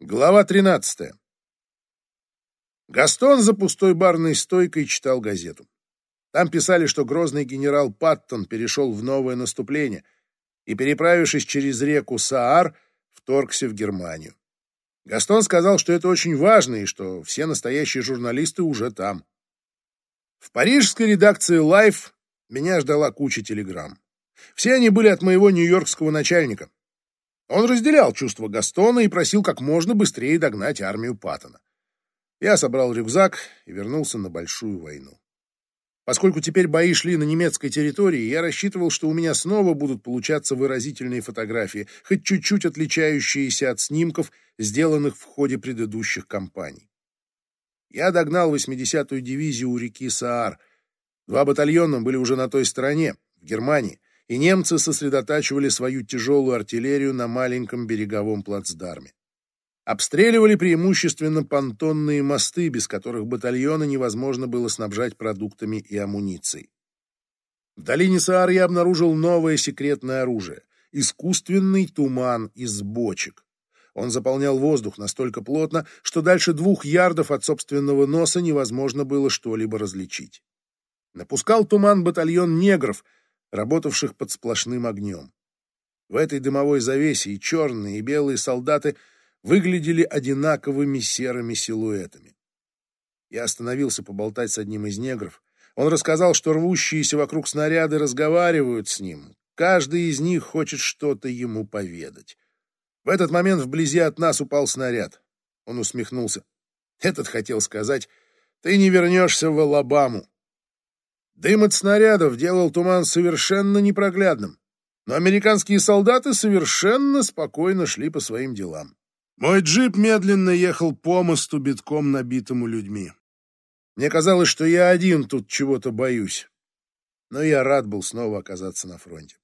Глава 13. Гастон за пустой барной стойкой читал газету. Там писали, что грозный генерал Паттон перешел в новое наступление и, переправившись через реку Саар, вторгся в Германию. Гастон сказал, что это очень важно и что все настоящие журналисты уже там. В парижской редакции Life меня ждала куча телеграмм. Все они были от моего нью-йоркского начальника. Он разделял чувства Гастона и просил как можно быстрее догнать армию Паттона. Я собрал рюкзак и вернулся на большую войну. Поскольку теперь бои шли на немецкой территории, я рассчитывал, что у меня снова будут получаться выразительные фотографии, хоть чуть-чуть отличающиеся от снимков, сделанных в ходе предыдущих кампаний. Я догнал 80-ю дивизию у реки Саар. Два батальона были уже на той стороне, в Германии, и немцы сосредотачивали свою тяжелую артиллерию на маленьком береговом плацдарме. Обстреливали преимущественно понтонные мосты, без которых батальоны невозможно было снабжать продуктами и амуницией. В долине Саар я обнаружил новое секретное оружие — искусственный туман из бочек. Он заполнял воздух настолько плотно, что дальше двух ярдов от собственного носа невозможно было что-либо различить. Напускал туман батальон негров — работавших под сплошным огнем. В этой дымовой завесе и черные, и белые солдаты выглядели одинаковыми серыми силуэтами. Я остановился поболтать с одним из негров. Он рассказал, что рвущиеся вокруг снаряды разговаривают с ним. Каждый из них хочет что-то ему поведать. В этот момент вблизи от нас упал снаряд. Он усмехнулся. Этот хотел сказать, ты не вернешься в Алабаму. Дым от снарядов делал туман совершенно непроглядным, но американские солдаты совершенно спокойно шли по своим делам. Мой джип медленно ехал по мосту, битком набитому людьми. Мне казалось, что я один тут чего-то боюсь, но я рад был снова оказаться на фронте.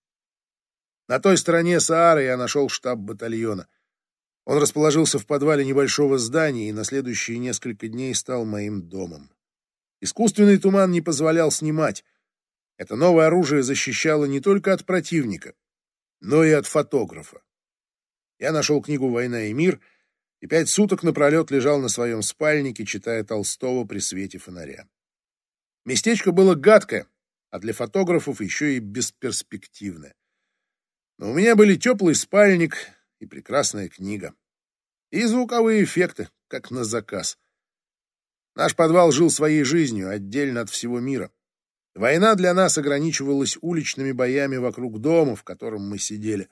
На той стороне Саары я нашел штаб батальона. Он расположился в подвале небольшого здания и на следующие несколько дней стал моим домом. Искусственный туман не позволял снимать. Это новое оружие защищало не только от противника, но и от фотографа. Я нашел книгу «Война и мир» и пять суток напролет лежал на своем спальнике, читая Толстого при свете фонаря. Местечко было гадкое, а для фотографов еще и бесперспективное. Но у меня были теплый спальник и прекрасная книга. И звуковые эффекты, как на заказ. Наш подвал жил своей жизнью, отдельно от всего мира. Война для нас ограничивалась уличными боями вокруг дома, в котором мы сидели.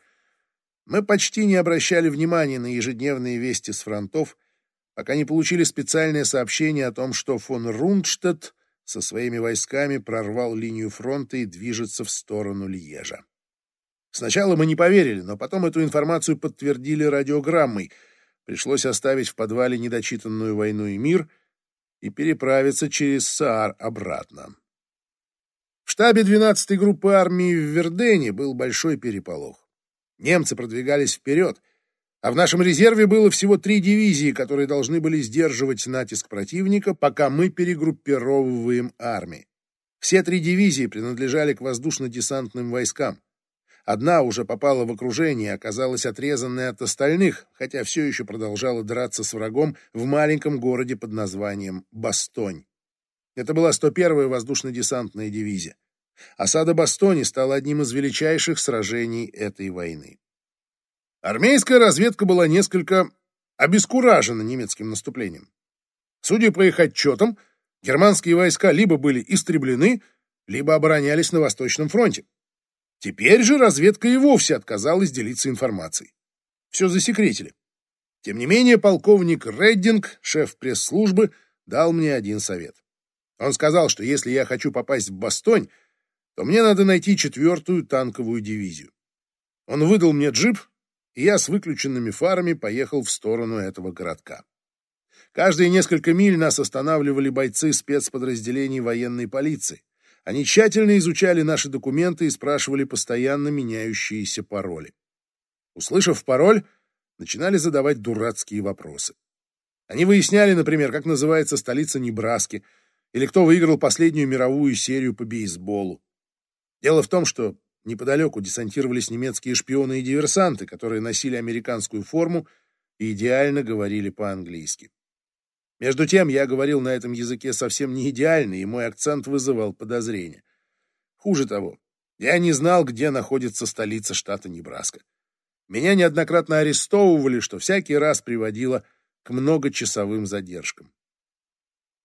Мы почти не обращали внимания на ежедневные вести с фронтов, пока не получили специальное сообщение о том, что фон Рундштадт со своими войсками прорвал линию фронта и движется в сторону Льежа. Сначала мы не поверили, но потом эту информацию подтвердили радиограммой. Пришлось оставить в подвале недочитанную «Войну и мир», и переправиться через Саар обратно. В штабе 12-й группы армии в Вердене был большой переполох. Немцы продвигались вперед, а в нашем резерве было всего три дивизии, которые должны были сдерживать натиск противника, пока мы перегруппировываем армии. Все три дивизии принадлежали к воздушно-десантным войскам. Одна уже попала в окружение оказалась отрезанной от остальных, хотя все еще продолжала драться с врагом в маленьком городе под названием Бастонь. Это была 101-я воздушно-десантная дивизия. Осада Бастони стала одним из величайших сражений этой войны. Армейская разведка была несколько обескуражена немецким наступлением. Судя по их отчетам, германские войска либо были истреблены, либо оборонялись на Восточном фронте. Теперь же разведка и вовсе отказалась делиться информацией. Все засекретили. Тем не менее, полковник Реддинг, шеф пресс-службы, дал мне один совет. Он сказал, что если я хочу попасть в Бастонь, то мне надо найти четвертую танковую дивизию. Он выдал мне джип, и я с выключенными фарами поехал в сторону этого городка. Каждые несколько миль нас останавливали бойцы спецподразделений военной полиции. Они тщательно изучали наши документы и спрашивали постоянно меняющиеся пароли. Услышав пароль, начинали задавать дурацкие вопросы. Они выясняли, например, как называется столица Небраски, или кто выиграл последнюю мировую серию по бейсболу. Дело в том, что неподалеку десантировались немецкие шпионы и диверсанты, которые носили американскую форму и идеально говорили по-английски. Между тем, я говорил на этом языке совсем не идеально, и мой акцент вызывал подозрения. Хуже того, я не знал, где находится столица штата Небраска. Меня неоднократно арестовывали, что всякий раз приводило к многочасовым задержкам.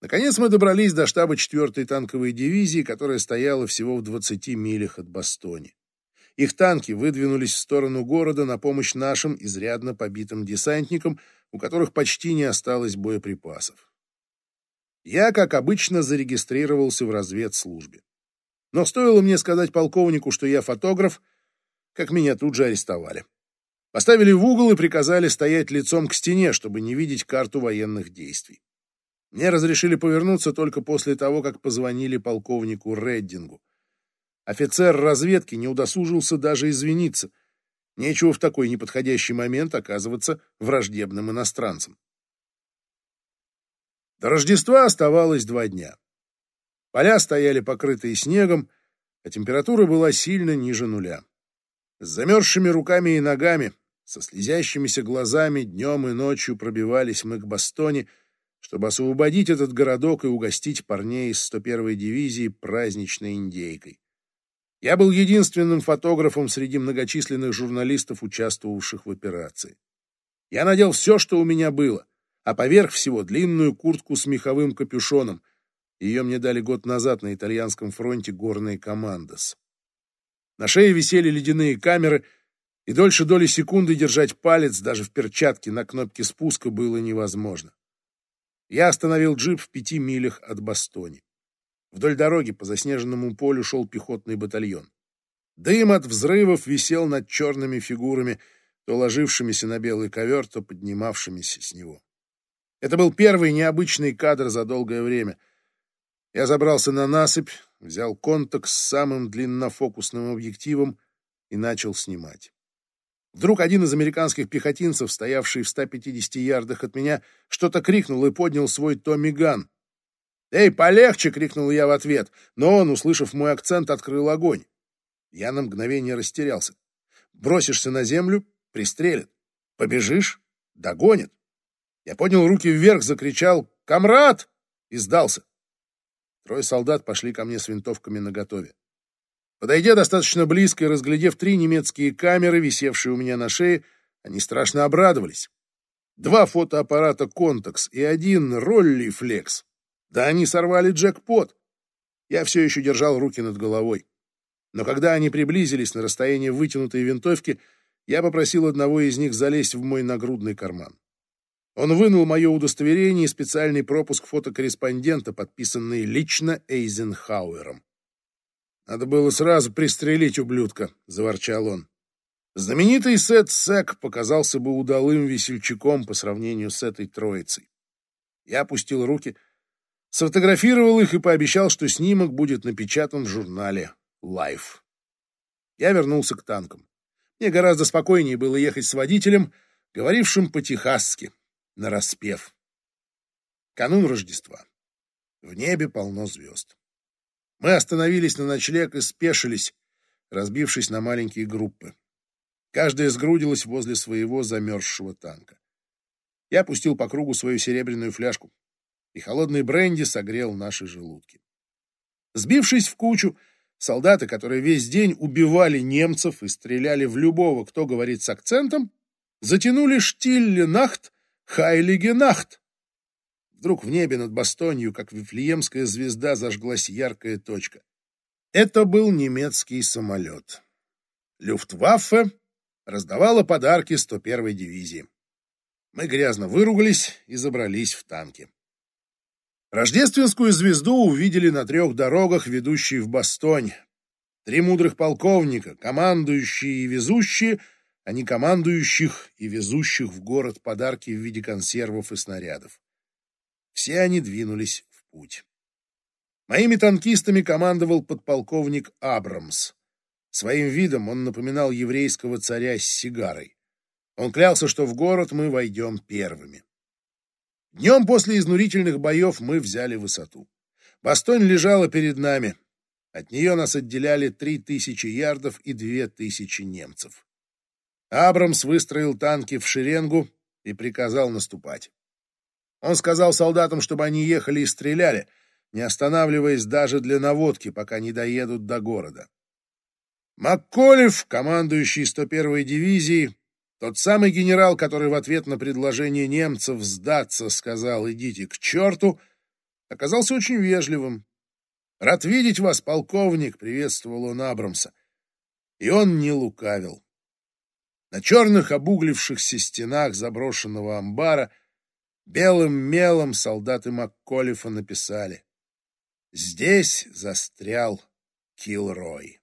Наконец мы добрались до штаба 4-й танковой дивизии, которая стояла всего в 20 милях от Бастони. Их танки выдвинулись в сторону города на помощь нашим изрядно побитым десантникам, у которых почти не осталось боеприпасов. Я, как обычно, зарегистрировался в разведслужбе. Но стоило мне сказать полковнику, что я фотограф, как меня тут же арестовали. Поставили в угол и приказали стоять лицом к стене, чтобы не видеть карту военных действий. Мне разрешили повернуться только после того, как позвонили полковнику Реддингу. Офицер разведки не удосужился даже извиниться. Нечего в такой неподходящий момент оказываться враждебным иностранцем. До Рождества оставалось два дня. Поля стояли покрытые снегом, а температура была сильно ниже нуля. С замерзшими руками и ногами, со слезящимися глазами днем и ночью пробивались мы к Бастоне, чтобы освободить этот городок и угостить парней из 101-й дивизии праздничной индейкой. Я был единственным фотографом среди многочисленных журналистов, участвовавших в операции. Я надел все, что у меня было, а поверх всего длинную куртку с меховым капюшоном. Ее мне дали год назад на итальянском фронте горные командос. На шее висели ледяные камеры, и дольше доли секунды держать палец даже в перчатке на кнопке спуска было невозможно. Я остановил джип в пяти милях от Бастони. Вдоль дороги по заснеженному полю шел пехотный батальон. Дым от взрывов висел над черными фигурами, то ложившимися на белый ковер, то поднимавшимися с него. Это был первый необычный кадр за долгое время. Я забрался на насыпь, взял контакт с самым длиннофокусным объективом и начал снимать. Вдруг один из американских пехотинцев, стоявший в 150 ярдах от меня, что-то крикнул и поднял свой Томми Ган. «Эй, полегче!» — крикнул я в ответ, но он, услышав мой акцент, открыл огонь. Я на мгновение растерялся. Бросишься на землю — пристрелят. Побежишь — догонит. Я поднял руки вверх, закричал «Камрад!» и сдался. Трое солдат пошли ко мне с винтовками наготове. Подойдя достаточно близко и разглядев три немецкие камеры, висевшие у меня на шее, они страшно обрадовались. Два фотоаппарата «Контакс» и один «Ролли Флекс» Да они сорвали джекпот. Я все еще держал руки над головой. Но когда они приблизились на расстояние вытянутой винтовки, я попросил одного из них залезть в мой нагрудный карман. Он вынул мое удостоверение и специальный пропуск фотокорреспондента, подписанный лично Эйзенхауэром. «Надо было сразу пристрелить ублюдка», — заворчал он. Знаменитый Сет Сек показался бы удалым весельчаком по сравнению с этой троицей. Я опустил руки — Сфотографировал их и пообещал, что снимок будет напечатан в журнале Life. Я вернулся к танкам. Мне гораздо спокойнее было ехать с водителем, говорившим по-техасски, нараспев. Канун Рождества. В небе полно звезд. Мы остановились на ночлег и спешились, разбившись на маленькие группы. Каждая сгрудилась возле своего замерзшего танка. Я пустил по кругу свою серебряную фляжку и холодный бренди согрел наши желудки. Сбившись в кучу, солдаты, которые весь день убивали немцев и стреляли в любого, кто говорит с акцентом, затянули штилле нахт, хайлиге нахт. Вдруг в небе над Бастонью, как вифлеемская звезда, зажглась яркая точка. Это был немецкий самолет. Люфтваффе раздавала подарки 101-й дивизии. Мы грязно выругались и забрались в танки. Рождественскую звезду увидели на трех дорогах, ведущие в Бастонь. Три мудрых полковника, командующие и везущие, а не командующих и везущих в город подарки в виде консервов и снарядов. Все они двинулись в путь. Моими танкистами командовал подполковник Абрамс. Своим видом он напоминал еврейского царя с сигарой. Он клялся, что в город мы войдем первыми. Днем после изнурительных боев мы взяли высоту. Бастонь лежала перед нами. От нее нас отделяли три тысячи ярдов и две тысячи немцев. Абрамс выстроил танки в шеренгу, и приказал наступать. Он сказал солдатам, чтобы они ехали и стреляли, не останавливаясь даже для наводки, пока не доедут до города. МакКолев, командующий 101-й дивизией, тот самый генерал, который в ответ на предложение немцев сдаться сказал «идите к черту», оказался очень вежливым. «Рад видеть вас, полковник», — приветствовал он Абрамса. И он не лукавил. На черных обуглившихся стенах заброшенного амбара белым мелом солдаты Макколифа написали «Здесь застрял Килрой».